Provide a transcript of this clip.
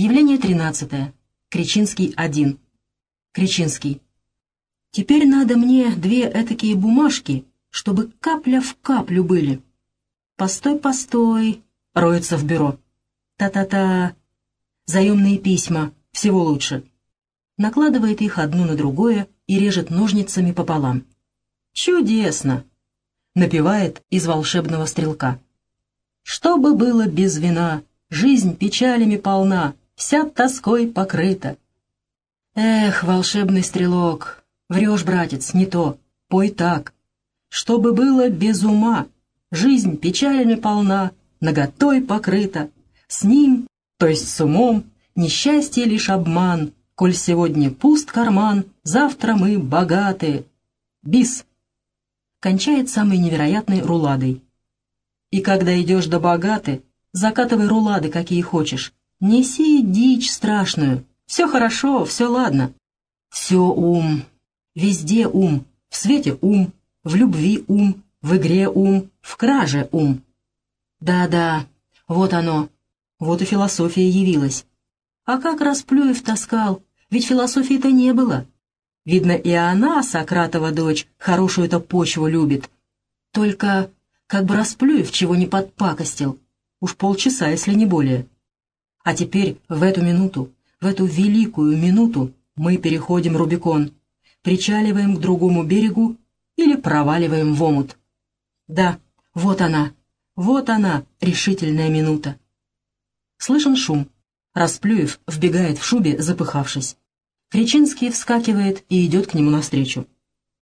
Явление 13. Кричинский один. Кричинский. Теперь надо мне две этакие бумажки, чтобы капля в каплю были. Постой, постой, роется в бюро. Та-та-та. Заемные письма, всего лучше. Накладывает их одну на другое и режет ножницами пополам. Чудесно! Напевает из волшебного стрелка. Что бы было без вина, жизнь печалями полна, вся тоской покрыта. Эх, волшебный стрелок, врешь, братец, не то, пой так. Что бы было без ума, жизнь печалями полна, наготой покрыта. С ним, то есть с умом, несчастье лишь обман, коль сегодня пуст карман, завтра мы богаты. Бис. Кончает самой невероятной руладой. И когда идешь до богаты, закатывай рулады, какие хочешь. Неси дичь страшную. Все хорошо, все ладно. Все ум. Везде ум. В свете ум. В любви ум. В игре ум. В краже ум. Да-да, вот оно. Вот и философия явилась. А как Расплюев таскал? Ведь философии-то не было. Видно, и она, Сократова дочь, хорошую-то почву любит. Только как бы Расплюев чего не подпакостил. Уж полчаса, если не более. А теперь, в эту минуту, в эту великую минуту, мы переходим Рубикон, причаливаем к другому берегу или проваливаем в омут. Да, вот она, вот она, решительная минута. Слышен шум. Расплюев вбегает в шубе, запыхавшись. Кричинский вскакивает и идет к нему навстречу.